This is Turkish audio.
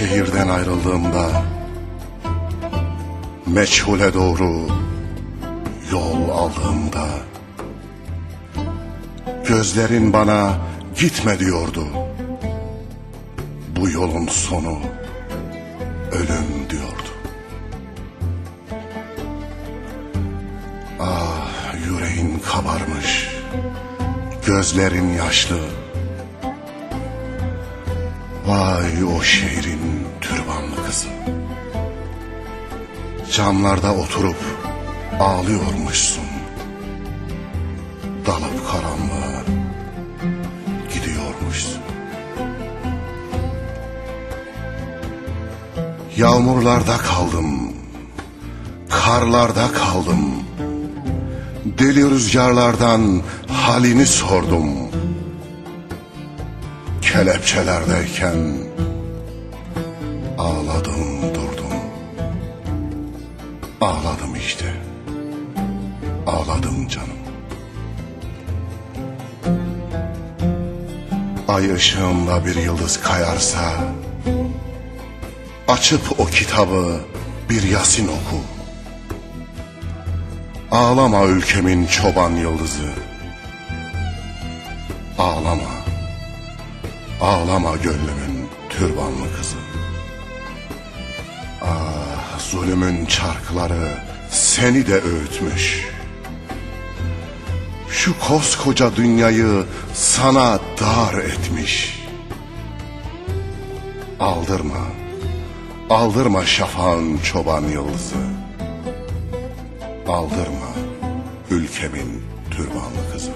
şehirden ayrıldığımda meçhule doğru yol aldığımda gözlerin bana gitme diyordu. Bu yolun sonu ölüm diyordu. Ah yüreğin kabarmış, gözlerin yaşlı. Vay o şehrin türbanlı kızı. Camlarda oturup ağlıyormuşsun. Dalıp karanlığa gidiyormuşsun. Yağmurlarda kaldım, karlarda kaldım. Deli rüzgarlardan halini sordum. Kelepçelerdeyken ağladım durdum. Ağladım işte. Ağladım canım. Ay ışığında bir yıldız kayarsa Açıp o kitabı bir Yasin oku. Ağlama ülkemin çoban yıldızı. Ağlama gönlümün türbanlı kızı. Ah zulümün çarkları seni de öğütmüş. Şu koskoca dünyayı sana dar etmiş. Aldırma. Aldırma şafağın çoban yıldızı. Aldırma ülkemin türbanlı kızı.